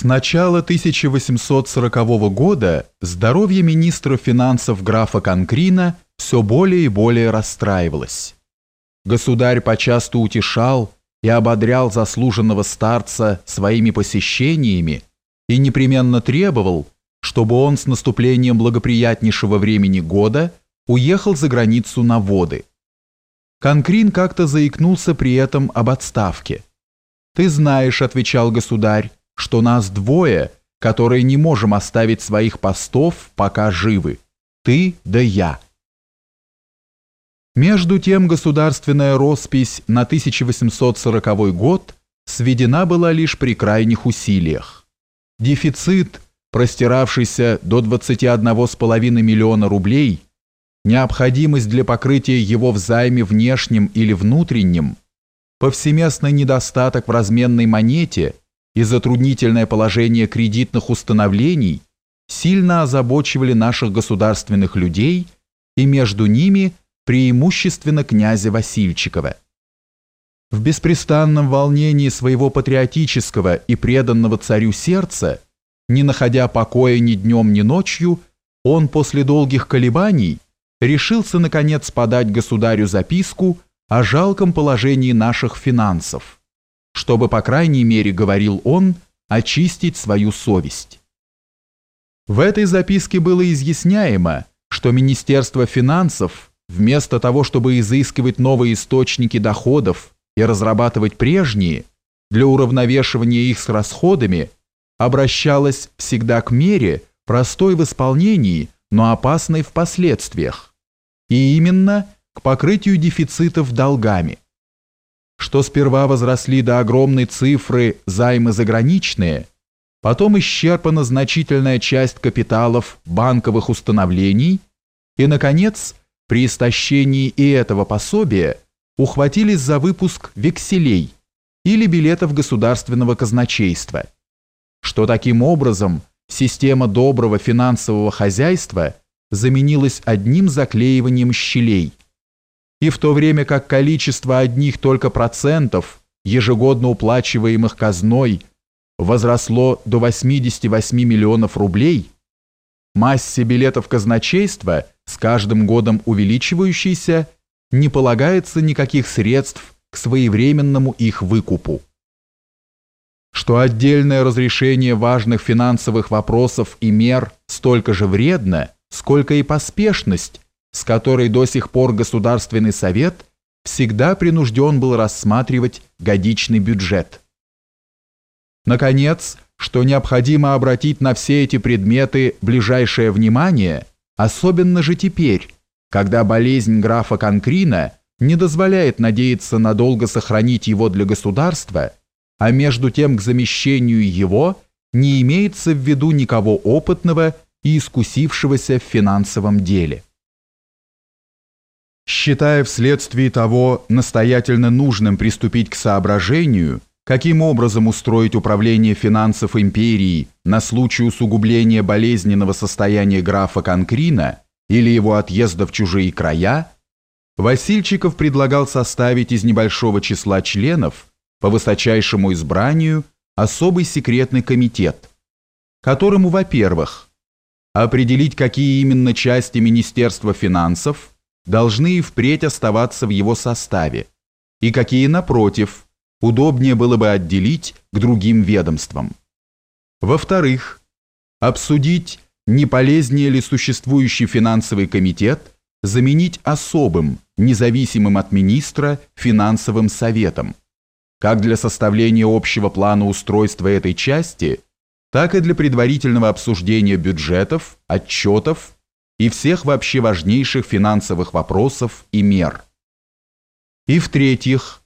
С начала 1840 года здоровье министра финансов графа Конкрина все более и более расстраивалось. Государь почасту утешал и ободрял заслуженного старца своими посещениями и непременно требовал, чтобы он с наступлением благоприятнейшего времени года уехал за границу на воды. Конкрин как-то заикнулся при этом об отставке. «Ты знаешь», — отвечал государь, что нас двое, которые не можем оставить своих постов, пока живы. Ты да я. Между тем государственная роспись на 1840 год сведена была лишь при крайних усилиях. Дефицит, простиравшийся до 21,5 миллиона рублей, необходимость для покрытия его в займе внешнем или внутреннем, повсеместный недостаток в разменной монете – и затруднительное положение кредитных установлений сильно озабочивали наших государственных людей и между ними преимущественно князя Васильчикова. В беспрестанном волнении своего патриотического и преданного царю сердца, не находя покоя ни днем, ни ночью, он после долгих колебаний решился наконец подать государю записку о жалком положении наших финансов – чтобы, по крайней мере, говорил он, очистить свою совесть. В этой записке было изъясняемо, что Министерство финансов, вместо того, чтобы изыскивать новые источники доходов и разрабатывать прежние, для уравновешивания их с расходами, обращалось всегда к мере, простой в исполнении, но опасной в последствиях, и именно к покрытию дефицитов долгами что сперва возросли до огромной цифры займы заграничные, потом исчерпана значительная часть капиталов банковых установлений и, наконец, при истощении и этого пособия ухватились за выпуск векселей или билетов государственного казначейства, что таким образом система доброго финансового хозяйства заменилась одним заклеиванием щелей – и в то время как количество одних только процентов, ежегодно уплачиваемых казной, возросло до 88 миллионов рублей, массе билетов казначейства, с каждым годом увеличивающейся, не полагается никаких средств к своевременному их выкупу. Что отдельное разрешение важных финансовых вопросов и мер столько же вредно, сколько и поспешность, с которой до сих пор Государственный совет всегда принужден был рассматривать годичный бюджет. Наконец, что необходимо обратить на все эти предметы ближайшее внимание, особенно же теперь, когда болезнь графа Конкрина не дозволяет надеяться надолго сохранить его для государства, а между тем к замещению его не имеется в виду никого опытного и искусившегося в финансовом деле считая вследствие того настоятельно нужным приступить к соображению, каким образом устроить управление финансов империи на случай усугубления болезненного состояния графа Конкрина или его отъезда в чужие края, Васильчиков предлагал составить из небольшого числа членов по высочайшему избранию особый секретный комитет, которому, во-первых, определить, какие именно части Министерства финансов должны и впредь оставаться в его составе, и какие, напротив, удобнее было бы отделить к другим ведомствам. Во-вторых, обсудить, не полезнее ли существующий финансовый комитет заменить особым, независимым от министра, финансовым советом, как для составления общего плана устройства этой части, так и для предварительного обсуждения бюджетов, отчетов и всех вообще важнейших финансовых вопросов и мер. И в-третьих,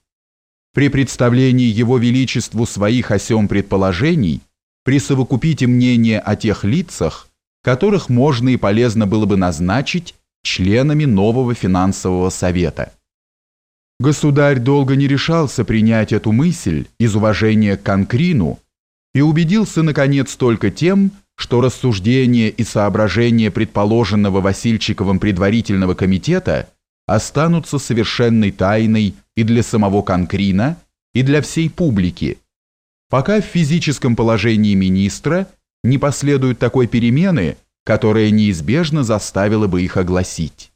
при представлении Его Величеству своих о сём предположений присовокупите мнение о тех лицах, которых можно и полезно было бы назначить членами нового финансового совета. Государь долго не решался принять эту мысль из уважения к Конкрину и убедился, наконец, только тем, что рассуждения и соображения предположенного Васильчиковым предварительного комитета останутся совершенной тайной и для самого Конкрина, и для всей публики, пока в физическом положении министра не последует такой перемены, которая неизбежно заставила бы их огласить.